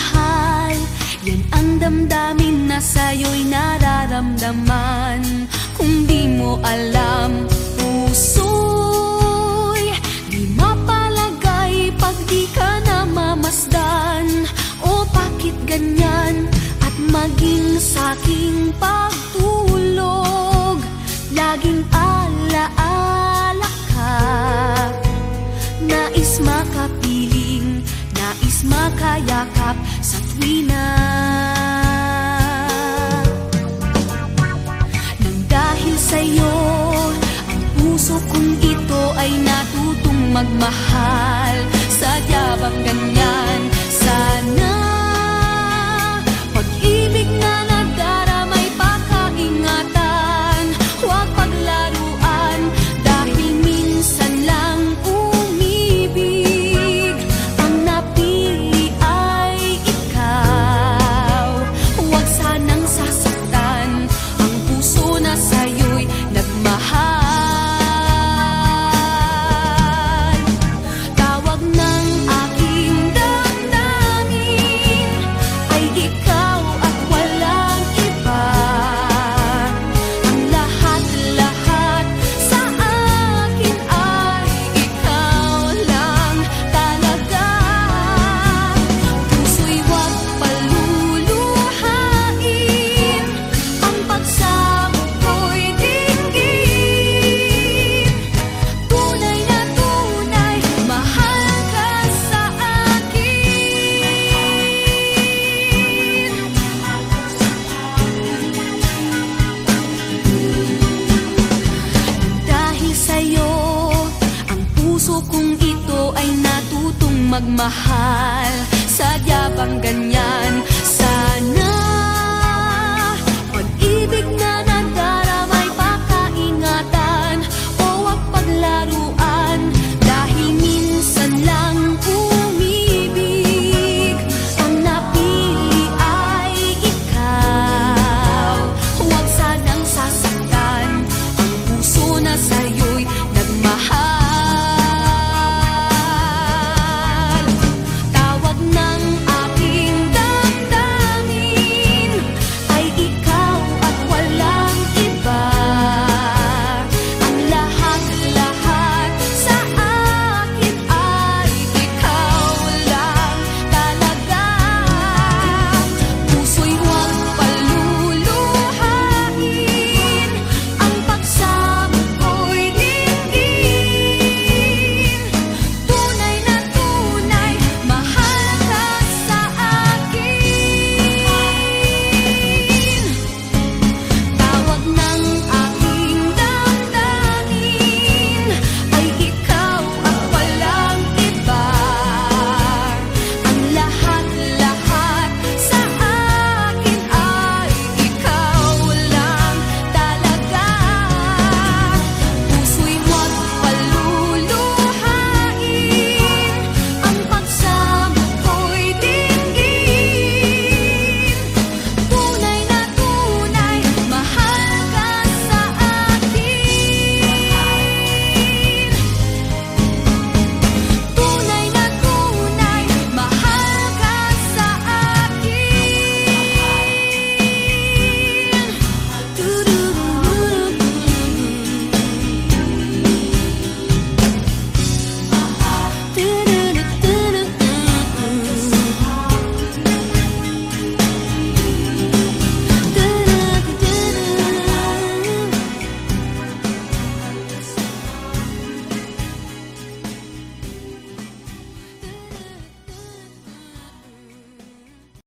mahal. Yan ang damdamin na sa'yo'y nararamdaman. Kung di mo alam, puso'y Di mapalagay pag di ka na mamasdan O bakit ganyan? At maging sa'king pagtulog Laging ay Nais makayakap Sa tuwina Nang dahil sa'yo Ang puso kong ito ay natutong magmahal Sadya bang ganyan? Magmahal Sadya bang ganyan?